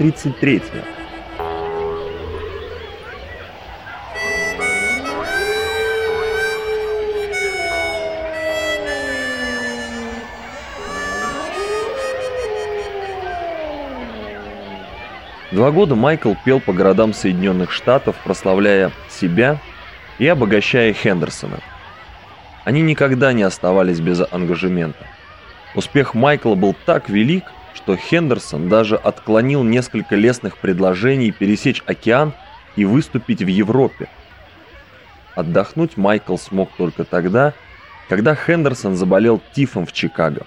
Глава 33. Два года Майкл пел по городам Соединенных Штатов, прославляя себя и обогащая Хендерсона. Они никогда не оставались без ангажемента. Успех Майкла был так велик, что Хендерсон даже отклонил несколько лестных предложений пересечь океан и выступить в Европе. Отдохнуть Майкл смог только тогда, когда Хендерсон заболел тифом в Чикаго.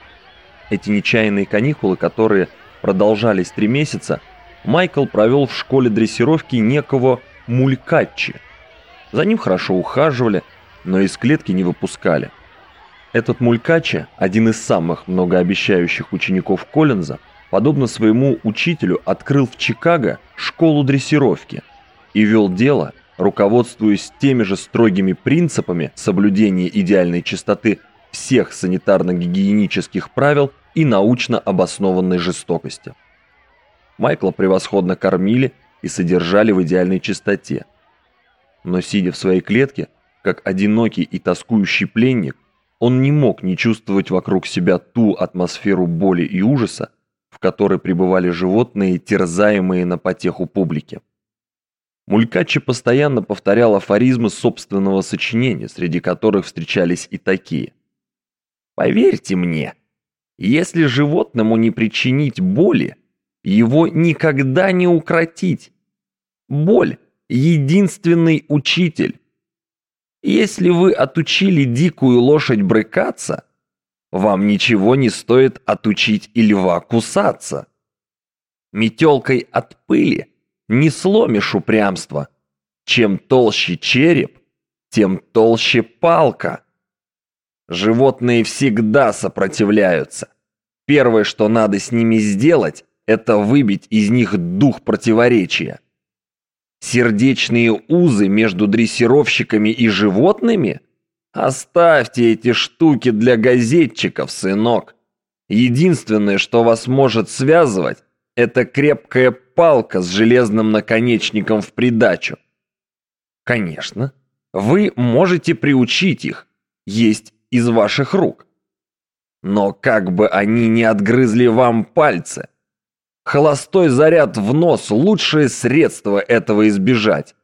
Эти нечаянные каникулы, которые продолжались три месяца, Майкл провел в школе дрессировки некого Мулькаччи. За ним хорошо ухаживали, но из клетки не выпускали. Этот Мулькаччи, один из самых многообещающих учеников Коллинза, подобно своему учителю, открыл в Чикаго школу дрессировки и вел дело, руководствуясь теми же строгими принципами соблюдения идеальной чистоты всех санитарно-гигиенических правил и научно обоснованной жестокости. Майкла превосходно кормили и содержали в идеальной чистоте. Но сидя в своей клетке, как одинокий и тоскующий пленник, он не мог не чувствовать вокруг себя ту атмосферу боли и ужаса, в которой пребывали животные, терзаемые на потеху публики. Мулькачи постоянно повторял афоризмы собственного сочинения, среди которых встречались и такие. «Поверьте мне, если животному не причинить боли, его никогда не укротить. Боль – единственный учитель. Если вы отучили дикую лошадь брыкаться, вам ничего не стоит отучить и льва кусаться. Метелкой от пыли не сломишь упрямство. Чем толще череп, тем толще палка. Животные всегда сопротивляются. Первое, что надо с ними сделать, это выбить из них дух противоречия. Сердечные узы между дрессировщиками и животными? Оставьте эти штуки для газетчиков, сынок. Единственное, что вас может связывать, это крепкая палка с железным наконечником в придачу. Конечно, вы можете приучить их есть из ваших рук. Но как бы они ни отгрызли вам пальцы, Холостой заряд в нос – лучшее средство этого избежать.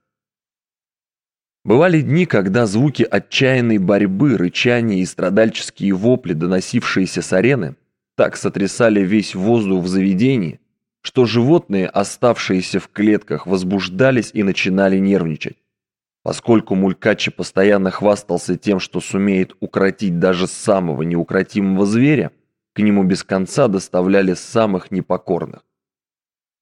Бывали дни, когда звуки отчаянной борьбы, рычания и страдальческие вопли, доносившиеся с арены, так сотрясали весь воздух в заведении, что животные, оставшиеся в клетках, возбуждались и начинали нервничать. Поскольку Мулькачи постоянно хвастался тем, что сумеет укротить даже самого неукротимого зверя, к нему без конца доставляли самых непокорных.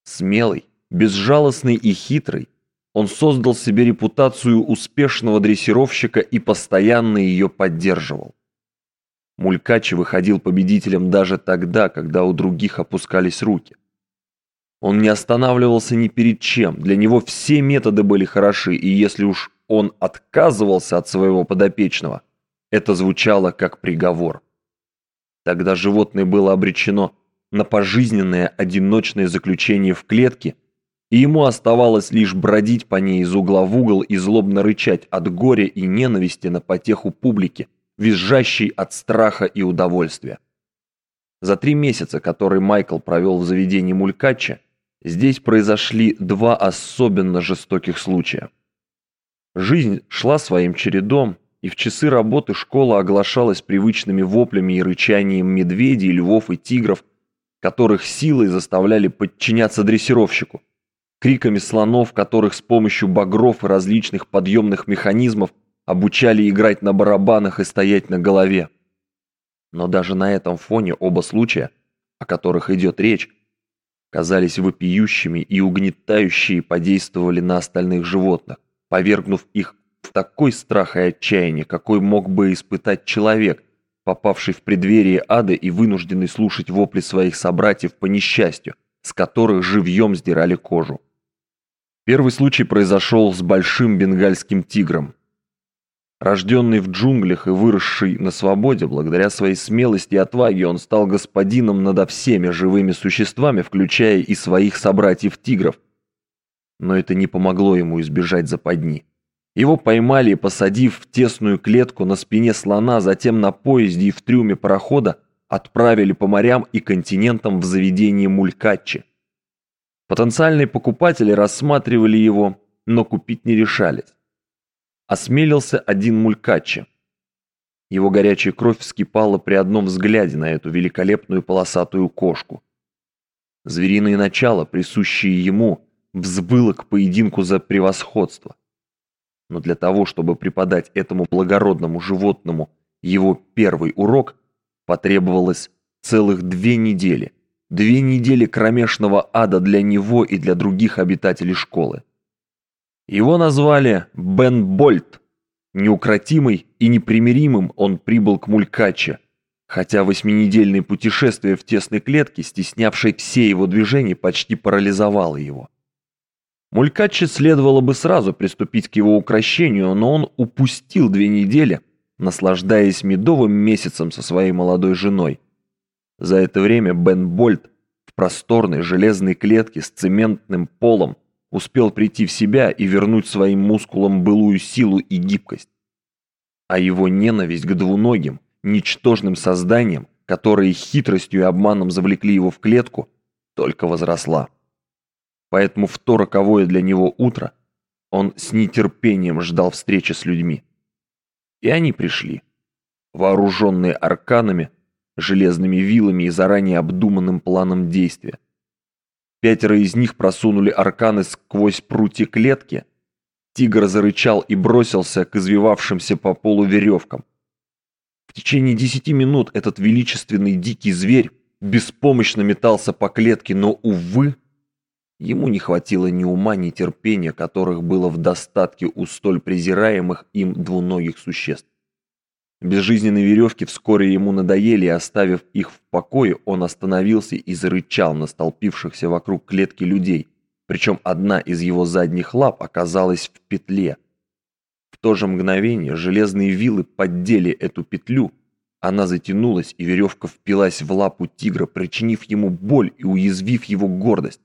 Смелый, безжалостный и хитрый, он создал себе репутацию успешного дрессировщика и постоянно ее поддерживал. Мулькачи выходил победителем даже тогда, когда у других опускались руки. Он не останавливался ни перед чем, для него все методы были хороши, и если уж он отказывался от своего подопечного, это звучало как приговор. Тогда животное было обречено на пожизненное одиночное заключение в клетке, и ему оставалось лишь бродить по ней из угла в угол и злобно рычать от горя и ненависти на потеху публики, визжащей от страха и удовольствия. За три месяца, которые Майкл провел в заведении Мулькача, здесь произошли два особенно жестоких случая. Жизнь шла своим чередом, и в часы работы школа оглашалась привычными воплями и рычанием медведей, львов и тигров, которых силой заставляли подчиняться дрессировщику, криками слонов, которых с помощью багров и различных подъемных механизмов обучали играть на барабанах и стоять на голове. Но даже на этом фоне оба случая, о которых идет речь, казались вопиющими и угнетающие подействовали на остальных животных, повергнув их в такой страх и отчаяние, какой мог бы испытать человек, попавший в преддверие ада и вынужденный слушать вопли своих собратьев по несчастью, с которых живьем сдирали кожу. Первый случай произошел с большим бенгальским тигром. Рожденный в джунглях и выросший на свободе, благодаря своей смелости и отваге он стал господином над всеми живыми существами, включая и своих собратьев-тигров. Но это не помогло ему избежать западни. Его поймали и, посадив в тесную клетку на спине слона, затем на поезде и в трюме парохода, отправили по морям и континентам в заведение Мулькатчи. Потенциальные покупатели рассматривали его, но купить не решались осмелился один Мулькаччи. Его горячая кровь вскипала при одном взгляде на эту великолепную полосатую кошку. Звериное начало, присущее ему, взбыло к поединку за превосходство. Но для того, чтобы преподать этому благородному животному его первый урок, потребовалось целых две недели. Две недели кромешного ада для него и для других обитателей школы. Его назвали Бен Больт. Неукротимый и непримиримым он прибыл к Мулькаче, хотя восьминедельное путешествие в тесной клетке, стеснявшее все его движения, почти парализовало его. Мулькаче следовало бы сразу приступить к его укращению, но он упустил две недели, наслаждаясь медовым месяцем со своей молодой женой. За это время Бен Больт в просторной железной клетке с цементным полом успел прийти в себя и вернуть своим мускулам былую силу и гибкость. А его ненависть к двуногим, ничтожным созданиям, которые хитростью и обманом завлекли его в клетку, только возросла. Поэтому в то роковое для него утро он с нетерпением ждал встречи с людьми. И они пришли, вооруженные арканами, железными вилами и заранее обдуманным планом действия. Пятеро из них просунули арканы сквозь прутья клетки. Тигр зарычал и бросился к извивавшимся по полу веревкам. В течение десяти минут этот величественный дикий зверь беспомощно метался по клетке, но, увы, ему не хватило ни ума, ни терпения, которых было в достатке у столь презираемых им двуногих существ. Безжизненные веревки вскоре ему надоели, и оставив их в покое, он остановился и зарычал на столпившихся вокруг клетки людей, причем одна из его задних лап оказалась в петле. В то же мгновение железные вилы поддели эту петлю, она затянулась, и веревка впилась в лапу тигра, причинив ему боль и уязвив его гордость.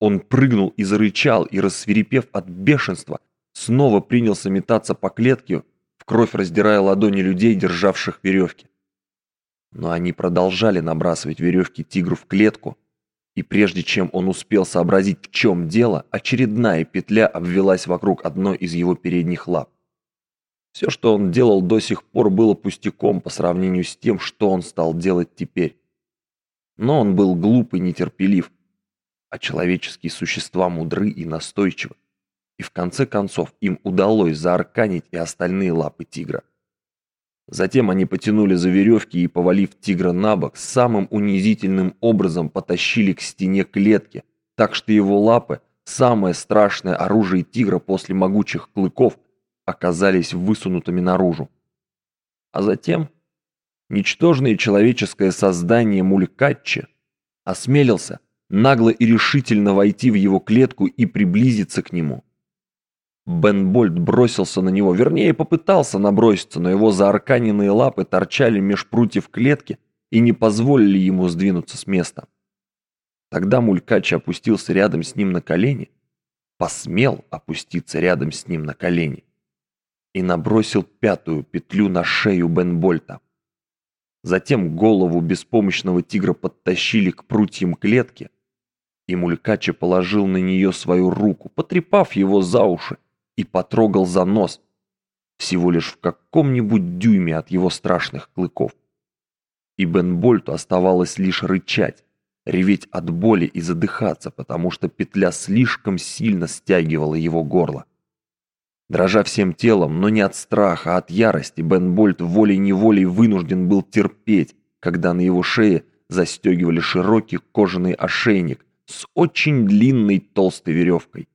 Он прыгнул и зарычал, и, рассверепев от бешенства, снова принялся метаться по клетке, кровь раздирая ладони людей, державших веревки. Но они продолжали набрасывать веревки тигру в клетку, и прежде чем он успел сообразить, в чем дело, очередная петля обвелась вокруг одной из его передних лап. Все, что он делал до сих пор, было пустяком по сравнению с тем, что он стал делать теперь. Но он был глуп и нетерпелив, а человеческие существа мудры и настойчивы и в конце концов им удалось заарканить и остальные лапы тигра. Затем они потянули за веревки и, повалив тигра на бок, самым унизительным образом потащили к стене клетки, так что его лапы, самое страшное оружие тигра после могучих клыков, оказались высунутыми наружу. А затем ничтожное человеческое создание Мулькатчи осмелился нагло и решительно войти в его клетку и приблизиться к нему. Бен Больт бросился на него, вернее, попытался наброситься, но его заарканенные лапы торчали меж прутьев клетки и не позволили ему сдвинуться с места. Тогда Мулькач опустился рядом с ним на колени, посмел опуститься рядом с ним на колени и набросил пятую петлю на шею Бен Больта. Затем голову беспомощного тигра подтащили к прутьям клетки, и Мулькача положил на нее свою руку, потрепав его за уши и потрогал за нос, всего лишь в каком-нибудь дюйме от его страшных клыков. И Бен Больту оставалось лишь рычать, реветь от боли и задыхаться, потому что петля слишком сильно стягивала его горло. Дрожа всем телом, но не от страха, а от ярости, Бен Больт волей-неволей вынужден был терпеть, когда на его шее застегивали широкий кожаный ошейник с очень длинной толстой веревкой.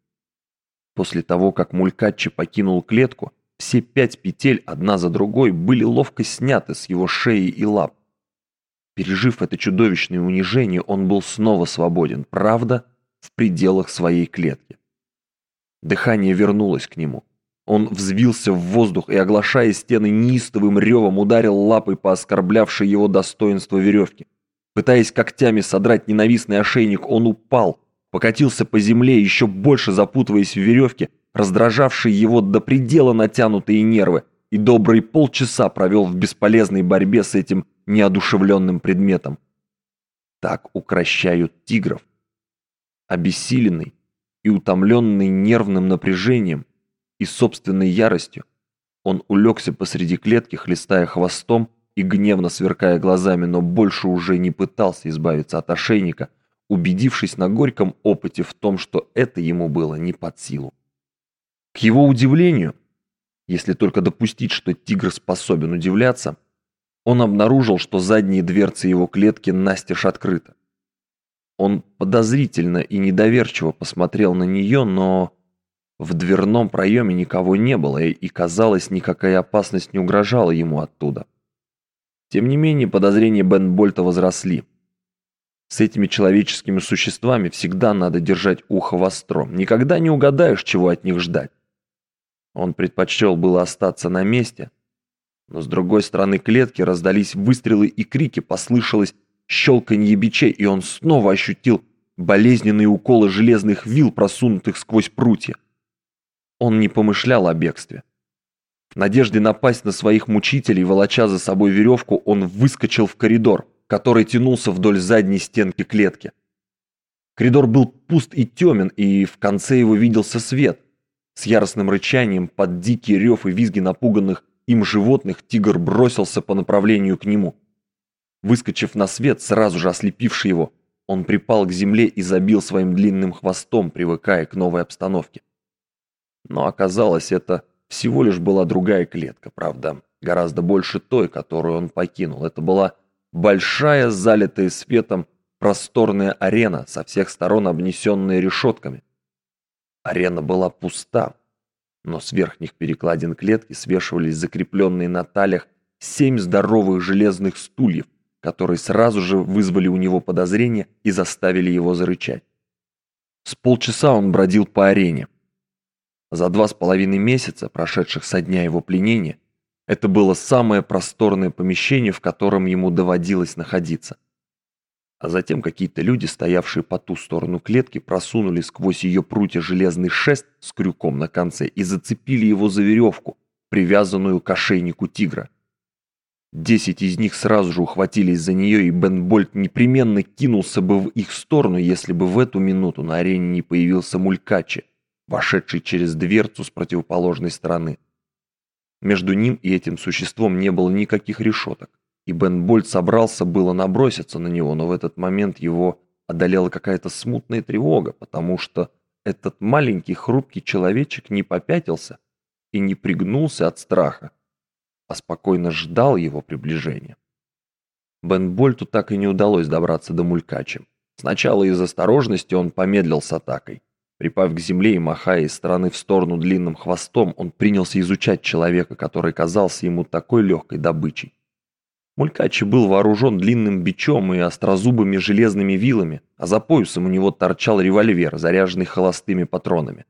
После того, как Мулькатчи покинул клетку, все пять петель одна за другой были ловко сняты с его шеи и лап. Пережив это чудовищное унижение, он был снова свободен, правда, в пределах своей клетки. Дыхание вернулось к нему. Он взвился в воздух и, оглашая стены неистовым ревом, ударил лапой по оскорблявшей его достоинство веревки. Пытаясь когтями содрать ненавистный ошейник, он упал, покатился по земле, еще больше запутываясь в веревке, раздражавшей его до предела натянутые нервы, и добрый полчаса провел в бесполезной борьбе с этим неодушевленным предметом. Так укращают тигров. Обессиленный и утомленный нервным напряжением и собственной яростью, он улегся посреди клетки, хлестая хвостом и гневно сверкая глазами, но больше уже не пытался избавиться от ошейника, убедившись на горьком опыте в том, что это ему было не под силу. К его удивлению, если только допустить, что тигр способен удивляться, он обнаружил, что задние дверцы его клетки настежь открыты. Он подозрительно и недоверчиво посмотрел на нее, но в дверном проеме никого не было, и, казалось, никакая опасность не угрожала ему оттуда. Тем не менее, подозрения Бен Больта возросли. С этими человеческими существами всегда надо держать ухо востро. Никогда не угадаешь, чего от них ждать. Он предпочел было остаться на месте, но с другой стороны клетки раздались выстрелы и крики, послышалось щелканье бичей, и он снова ощутил болезненные уколы железных вил, просунутых сквозь прутья. Он не помышлял о бегстве. В надежде напасть на своих мучителей, волоча за собой веревку, он выскочил в коридор, который тянулся вдоль задней стенки клетки. Коридор был пуст и темен, и в конце его виделся свет – с яростным рычанием, под дикий рев и визги напуганных им животных, тигр бросился по направлению к нему. Выскочив на свет, сразу же ослепивший его, он припал к земле и забил своим длинным хвостом, привыкая к новой обстановке. Но оказалось, это всего лишь была другая клетка, правда, гораздо больше той, которую он покинул. Это была большая, залитая светом, просторная арена, со всех сторон обнесенная решетками. Арена была пуста, но с верхних перекладин клетки свешивались закрепленные на талях семь здоровых железных стульев, которые сразу же вызвали у него подозрения и заставили его зарычать. С полчаса он бродил по арене. За два с половиной месяца, прошедших со дня его пленения, это было самое просторное помещение, в котором ему доводилось находиться – а затем какие-то люди, стоявшие по ту сторону клетки, просунули сквозь ее прутья железный шест с крюком на конце и зацепили его за веревку, привязанную к ошейнику тигра. Десять из них сразу же ухватились за нее, и Бен Больт непременно кинулся бы в их сторону, если бы в эту минуту на арене не появился Мулькачи, вошедший через дверцу с противоположной стороны. Между ним и этим существом не было никаких решеток и Бен Больт собрался было наброситься на него, но в этот момент его одолела какая-то смутная тревога, потому что этот маленький хрупкий человечек не попятился и не пригнулся от страха, а спокойно ждал его приближения. Бен Больту так и не удалось добраться до Мулькачи. Сначала из осторожности он помедлил с атакой. Припав к земле и махая из стороны в сторону длинным хвостом, он принялся изучать человека, который казался ему такой легкой добычей. Мулькачи был вооружен длинным бичом и острозубыми железными вилами, а за поясом у него торчал револьвер, заряженный холостыми патронами.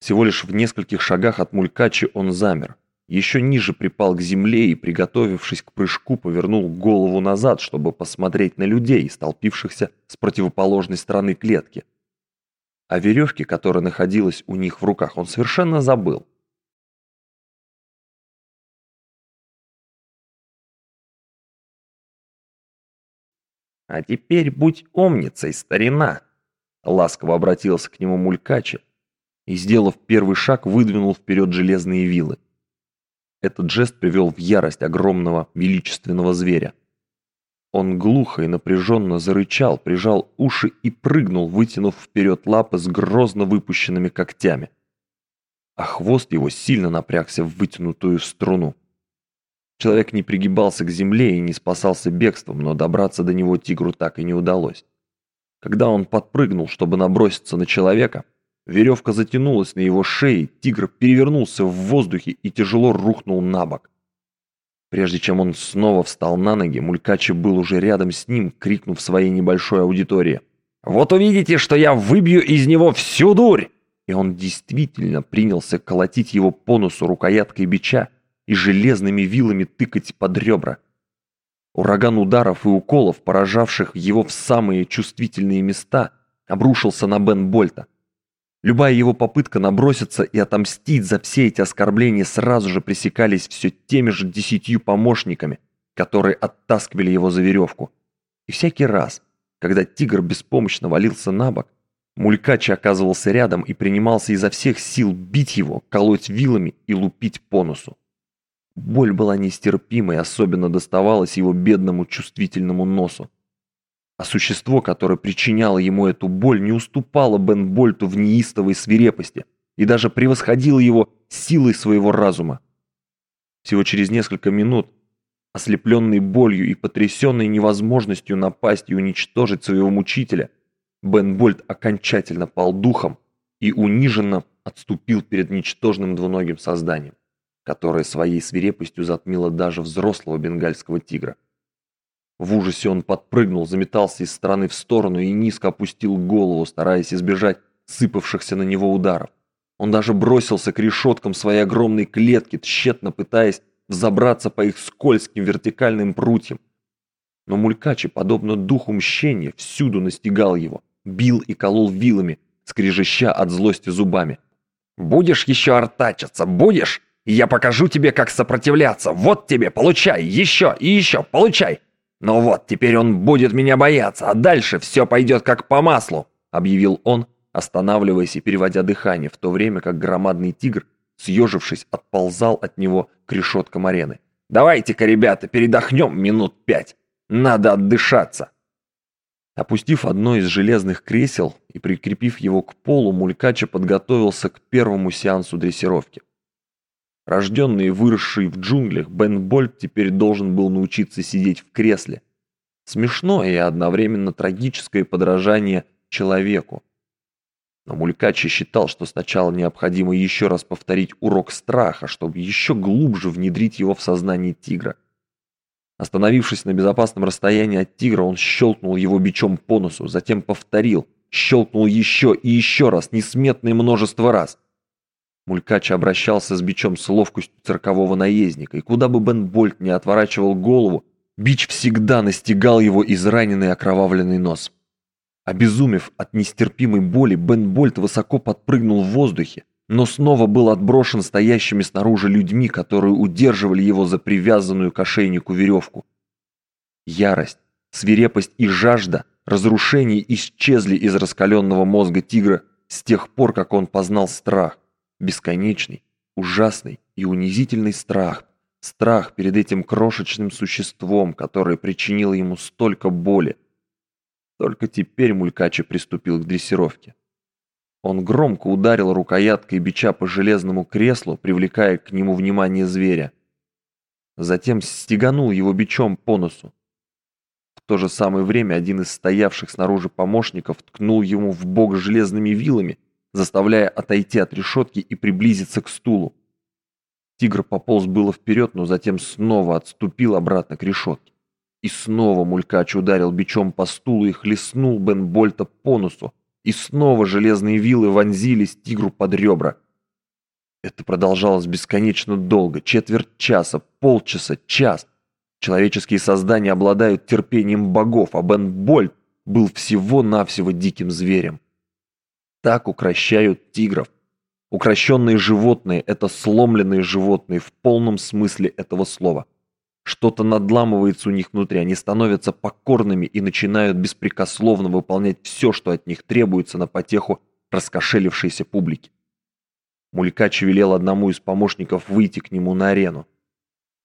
Всего лишь в нескольких шагах от Мулькачи он замер. Еще ниже припал к земле и, приготовившись к прыжку, повернул голову назад, чтобы посмотреть на людей, столпившихся с противоположной стороны клетки. О веревке, которая находилась у них в руках, он совершенно забыл. «А теперь будь умницей, старина!» Ласково обратился к нему Мулькача и, сделав первый шаг, выдвинул вперед железные вилы. Этот жест привел в ярость огромного величественного зверя. Он глухо и напряженно зарычал, прижал уши и прыгнул, вытянув вперед лапы с грозно выпущенными когтями. А хвост его сильно напрягся в вытянутую струну. Человек не пригибался к земле и не спасался бегством, но добраться до него тигру так и не удалось. Когда он подпрыгнул, чтобы наброситься на человека, веревка затянулась на его шее, тигр перевернулся в воздухе и тяжело рухнул на бок. Прежде чем он снова встал на ноги, Мулькачи был уже рядом с ним, крикнув своей небольшой аудитории. «Вот увидите, что я выбью из него всю дурь! и он действительно принялся колотить его по носу рукояткой бича и железными вилами тыкать под ребра. Ураган ударов и уколов, поражавших его в самые чувствительные места, обрушился на Бен Больта. Любая его попытка наброситься и отомстить за все эти оскорбления сразу же пресекались все теми же десятью помощниками, которые оттаскивали его за веревку. И всякий раз, когда тигр беспомощно валился на бок, Мулькачи оказывался рядом и принимался изо всех сил бить его, колоть вилами и лупить по носу. Боль была нестерпимой, особенно доставалась его бедному чувствительному носу. А существо, которое причиняло ему эту боль, не уступало Бен Больту в неистовой свирепости и даже превосходило его силой своего разума. Всего через несколько минут, ослепленный болью и потрясенный невозможностью напасть и уничтожить своего мучителя, Бен Больт окончательно пал духом и униженно отступил перед ничтожным двуногим созданием, которое своей свирепостью затмило даже взрослого бенгальского тигра. В ужасе он подпрыгнул, заметался из стороны в сторону и низко опустил голову, стараясь избежать сыпавшихся на него ударов. Он даже бросился к решеткам своей огромной клетки, тщетно пытаясь взобраться по их скользким вертикальным прутьям. Но Мулькачи, подобно духу мщения, всюду настигал его – бил и колол вилами, скрежеща от злости зубами. «Будешь еще артачиться, будешь? Я покажу тебе, как сопротивляться. Вот тебе, получай, еще и еще, получай. Ну вот, теперь он будет меня бояться, а дальше все пойдет как по маслу», объявил он, останавливаясь и переводя дыхание, в то время как громадный тигр, съежившись, отползал от него к решеткам арены. «Давайте-ка, ребята, передохнем минут пять. Надо отдышаться». Опустив одно из железных кресел и прикрепив его к полу, Мулькача подготовился к первому сеансу дрессировки. Рожденный и выросший в джунглях, Бен Больт теперь должен был научиться сидеть в кресле. Смешное и одновременно трагическое подражание человеку. Но Мулькачи считал, что сначала необходимо еще раз повторить урок страха, чтобы еще глубже внедрить его в сознание тигра. Остановившись на безопасном расстоянии от тигра, он щелкнул его бичом по носу, затем повторил, щелкнул еще и еще раз, несметное множество раз. Мулькач обращался с бичом с ловкостью циркового наездника, и куда бы Бен Больт не отворачивал голову, бич всегда настигал его израненный окровавленный нос. Обезумев от нестерпимой боли, Бен Больт высоко подпрыгнул в воздухе, но снова был отброшен стоящими снаружи людьми, которые удерживали его за привязанную к ошейнику веревку. Ярость, свирепость и жажда разрушений исчезли из раскаленного мозга тигра с тех пор, как он познал страх, бесконечный, ужасный и унизительный страх, страх перед этим крошечным существом, которое причинило ему столько боли. Только теперь Мулькачи приступил к дрессировке. Он громко ударил рукояткой бича по железному креслу, привлекая к нему внимание зверя. Затем стеганул его бичом по носу. В то же самое время один из стоявших снаружи помощников ткнул ему в бок железными вилами, заставляя отойти от решетки и приблизиться к стулу. Тигр пополз было вперед, но затем снова отступил обратно к решетке. И снова Мулькач ударил бичом по стулу и хлестнул Бен Больта по носу, и снова железные вилы вонзились тигру под ребра. Это продолжалось бесконечно долго, четверть часа, полчаса, час. Человеческие создания обладают терпением богов, а Бен Больт был всего-навсего диким зверем. Так укращают тигров. Укращенные животные – это сломленные животные в полном смысле этого слова. Что-то надламывается у них внутри, они становятся покорными и начинают беспрекословно выполнять все, что от них требуется на потеху раскошелившейся публики. Мулькач велел одному из помощников выйти к нему на арену.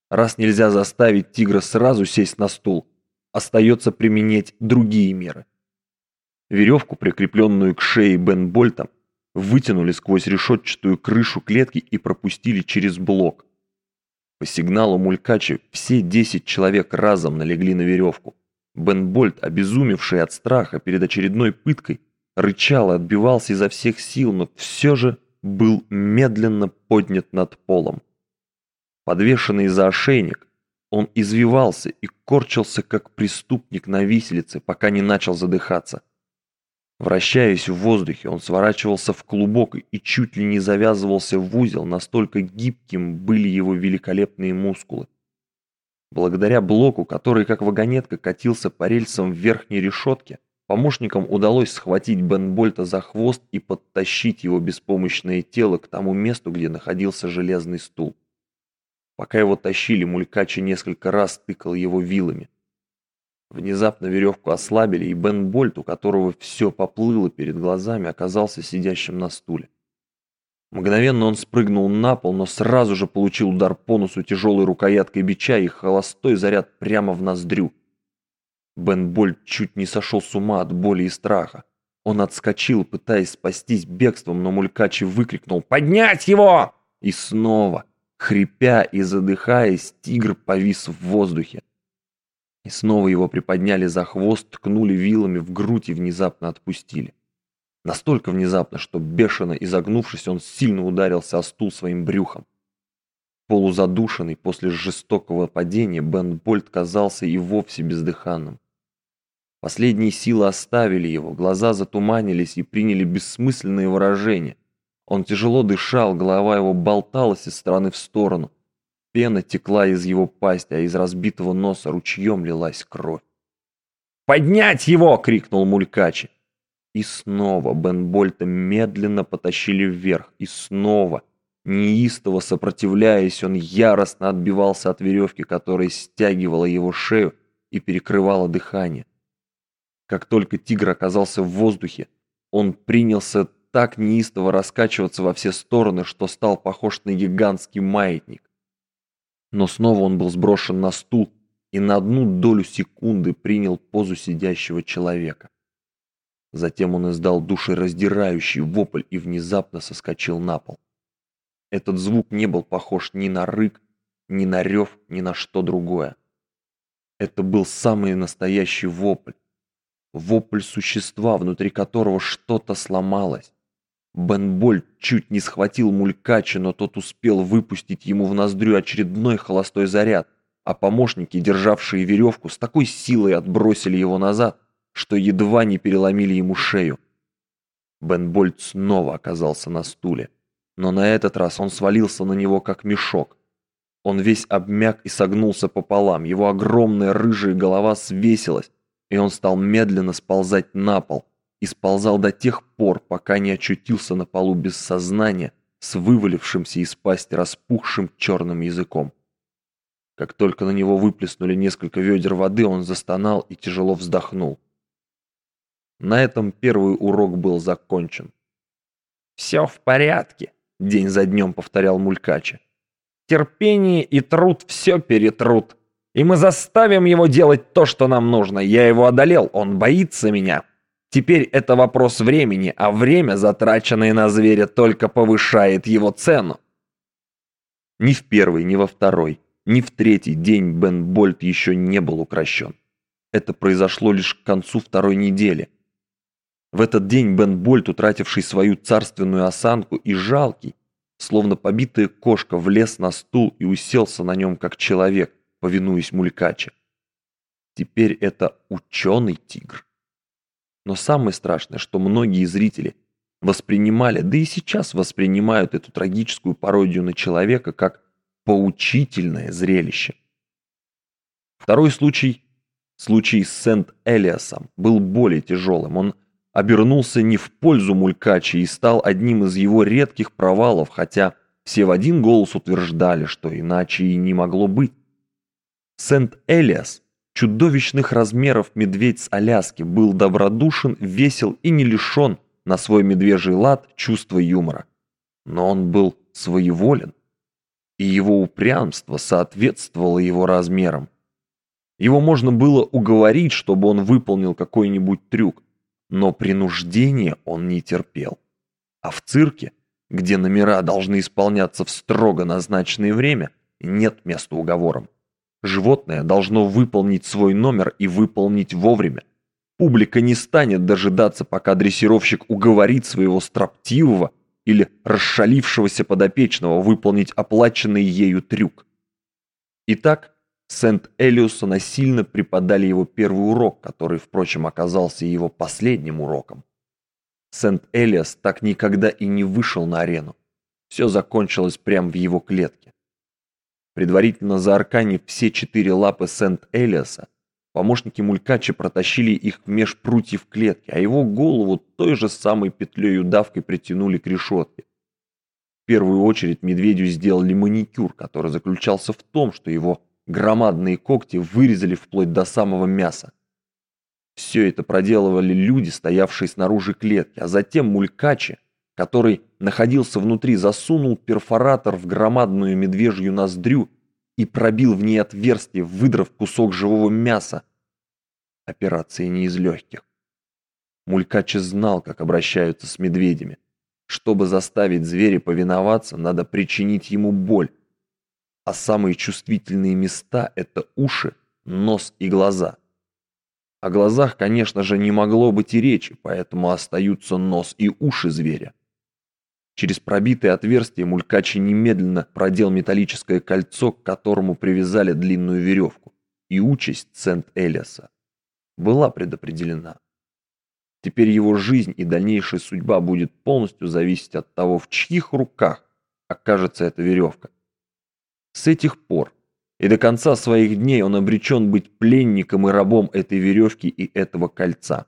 Раз нельзя заставить тигра сразу сесть на стул, остается применять другие меры. Веревку, прикрепленную к шее Бен Больта, вытянули сквозь решетчатую крышу клетки и пропустили через блок. По сигналу Мулькачи все десять человек разом налегли на веревку. Бен Больт, обезумевший от страха перед очередной пыткой, рычал и отбивался изо всех сил, но все же был медленно поднят над полом. Подвешенный за ошейник, он извивался и корчился, как преступник на виселице, пока не начал задыхаться. Вращаясь в воздухе, он сворачивался в клубок и чуть ли не завязывался в узел, настолько гибким были его великолепные мускулы. Благодаря блоку, который как вагонетка катился по рельсам в верхней решетке, помощникам удалось схватить Бен Больта за хвост и подтащить его беспомощное тело к тому месту, где находился железный стул. Пока его тащили, Мулькачи несколько раз тыкал его вилами. Внезапно веревку ослабили, и Бен Больт, у которого все поплыло перед глазами, оказался сидящим на стуле. Мгновенно он спрыгнул на пол, но сразу же получил удар по носу тяжелой рукояткой бича и холостой заряд прямо в ноздрю. Бен Больт чуть не сошел с ума от боли и страха. Он отскочил, пытаясь спастись бегством, но Мулькачи выкрикнул «Поднять его!» И снова, хрипя и задыхаясь, тигр повис в воздухе. И снова его приподняли за хвост, ткнули вилами в грудь и внезапно отпустили. Настолько внезапно, что бешено изогнувшись, он сильно ударился о стул своим брюхом. Полузадушенный после жестокого падения, Бен Больт казался и вовсе бездыханным. Последние силы оставили его, глаза затуманились и приняли бессмысленные выражения. Он тяжело дышал, голова его болталась из стороны в сторону. Пена текла из его пасти, а из разбитого носа ручьем лилась кровь. «Поднять его!» — крикнул Мулькачи. И снова Бен Больта медленно потащили вверх. И снова, неистово сопротивляясь, он яростно отбивался от веревки, которая стягивала его шею и перекрывала дыхание. Как только тигр оказался в воздухе, он принялся так неистово раскачиваться во все стороны, что стал похож на гигантский маятник. Но снова он был сброшен на стул и на одну долю секунды принял позу сидящего человека. Затем он издал душераздирающий вопль и внезапно соскочил на пол. Этот звук не был похож ни на рык, ни на рев, ни на что другое. Это был самый настоящий вопль. Вопль существа, внутри которого что-то сломалось. Бен Боль чуть не схватил Мулькача, но тот успел выпустить ему в ноздрю очередной холостой заряд, а помощники, державшие веревку, с такой силой отбросили его назад, что едва не переломили ему шею. Бен Больт снова оказался на стуле, но на этот раз он свалился на него как мешок. Он весь обмяк и согнулся пополам, его огромная рыжая голова свесилась, и он стал медленно сползать на пол, и сползал до тех пор, пока не очутился на полу без сознания с вывалившимся из пасти распухшим черным языком. Как только на него выплеснули несколько ведер воды, он застонал и тяжело вздохнул. На этом первый урок был закончен. «Все в порядке», — день за днем повторял Мулькача. «Терпение и труд все перетрут, и мы заставим его делать то, что нам нужно. Я его одолел, он боится меня. Теперь это вопрос времени, а время, затраченное на зверя, только повышает его цену. Ни в первый, ни во второй, ни в третий день Бен Больт еще не был укращен. Это произошло лишь к концу второй недели. В этот день Бен Больт, утративший свою царственную осанку и жалкий, словно побитая кошка, влез на стул и уселся на нем как человек, повинуясь Мулькаче. Теперь это ученый тигр. Но самое страшное, что многие зрители воспринимали, да и сейчас воспринимают эту трагическую пародию на человека как поучительное зрелище. Второй случай, случай с Сент-Элиасом, был более тяжелым. Он обернулся не в пользу Мулькачи и стал одним из его редких провалов, хотя все в один голос утверждали, что иначе и не могло быть. Сент-Элиас чудовищных размеров медведь с Аляски был добродушен, весел и не лишен на свой медвежий лад чувства юмора. Но он был своеволен, и его упрямство соответствовало его размерам. Его можно было уговорить, чтобы он выполнил какой-нибудь трюк, но принуждения он не терпел. А в цирке, где номера должны исполняться в строго назначенное время, нет места уговорам. Животное должно выполнить свой номер и выполнить вовремя. Публика не станет дожидаться, пока дрессировщик уговорит своего строптивого или расшалившегося подопечного выполнить оплаченный ею трюк. Итак, Сент-Элиусу насильно преподали его первый урок, который, впрочем, оказался его последним уроком. Сент-Элиас так никогда и не вышел на арену. Все закончилось прямо в его клетке. Предварительно заарканив все четыре лапы Сент-Элиаса, помощники Мулькача протащили их меж прутьев клетки, а его голову той же самой петлей удавкой притянули к решетке. В первую очередь медведю сделали маникюр, который заключался в том, что его громадные когти вырезали вплоть до самого мяса. Все это проделывали люди, стоявшие снаружи клетки, а затем Мулькачи, который находился внутри, засунул перфоратор в громадную медвежью ноздрю и пробил в ней отверстие, выдрав кусок живого мяса. Операция не из легких. Мулькачи знал, как обращаются с медведями. Чтобы заставить зверя повиноваться, надо причинить ему боль. А самые чувствительные места – это уши, нос и глаза. О глазах, конечно же, не могло быть и речи, поэтому остаются нос и уши зверя. Через пробитое отверстие Мулькачи немедленно продел металлическое кольцо, к которому привязали длинную веревку, и участь Сент-Элиаса была предопределена. Теперь его жизнь и дальнейшая судьба будет полностью зависеть от того, в чьих руках окажется эта веревка. С этих пор и до конца своих дней он обречен быть пленником и рабом этой веревки и этого кольца.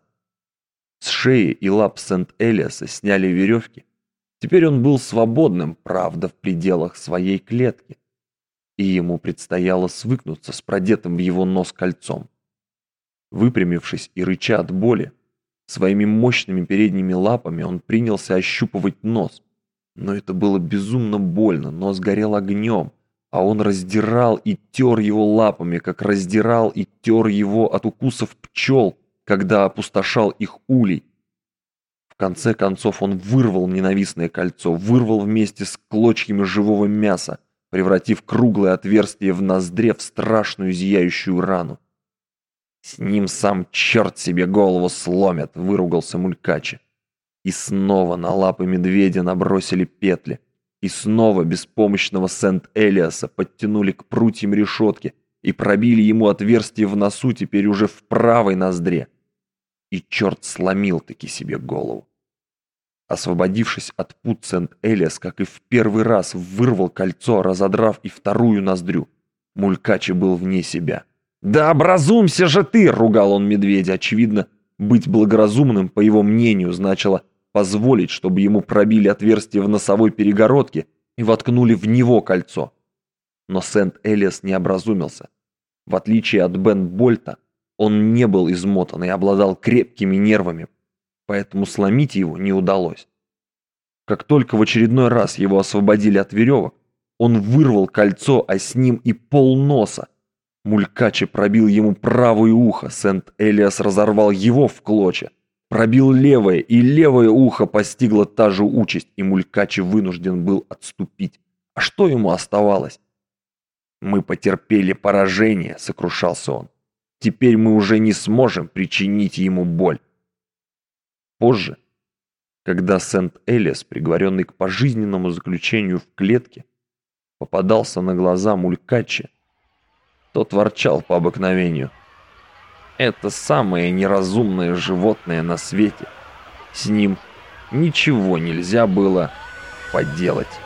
С шеи и лап Сент-Элиаса сняли веревки. Теперь он был свободным, правда, в пределах своей клетки. И ему предстояло свыкнуться с продетым в его нос кольцом. Выпрямившись и рыча от боли, своими мощными передними лапами он принялся ощупывать нос. Но это было безумно больно, нос горел огнем, а он раздирал и тер его лапами, как раздирал и тер его от укусов пчел, когда опустошал их улей. Конце концов он вырвал ненавистное кольцо, вырвал вместе с клочьями живого мяса, превратив круглое отверстие в ноздре в страшную зияющую рану. «С ним сам черт себе голову сломят!» — выругался Мулькачи. И снова на лапы медведя набросили петли — и снова беспомощного Сент-Элиаса подтянули к прутьям решетки и пробили ему отверстие в носу теперь уже в правой ноздре. И черт сломил-таки себе голову. Освободившись от пут Сент-Элиас, как и в первый раз, вырвал кольцо, разодрав и вторую ноздрю. Мулькачи был вне себя. «Да образумся же ты!» — ругал он медведя. Очевидно, быть благоразумным, по его мнению, значило позволить, чтобы ему пробили отверстие в носовой перегородке и воткнули в него кольцо. Но Сент-Элиас не образумился. В отличие от Бен Больта, он не был измотан и обладал крепкими нервами, поэтому сломить его не удалось. Как только в очередной раз его освободили от веревок, он вырвал кольцо, а с ним и пол носа. Мулькачи пробил ему правое ухо, Сент-Элиас разорвал его в клочья. Пробил левое, и левое ухо постигла та же участь, и Мулькачи вынужден был отступить. А что ему оставалось? «Мы потерпели поражение», — сокрушался он. «Теперь мы уже не сможем причинить ему боль». Позже, когда Сент-Элиас, приговоренный к пожизненному заключению в клетке, попадался на глаза Мулькачи, тот ворчал по обыкновению — это самое неразумное животное на свете. С ним ничего нельзя было поделать.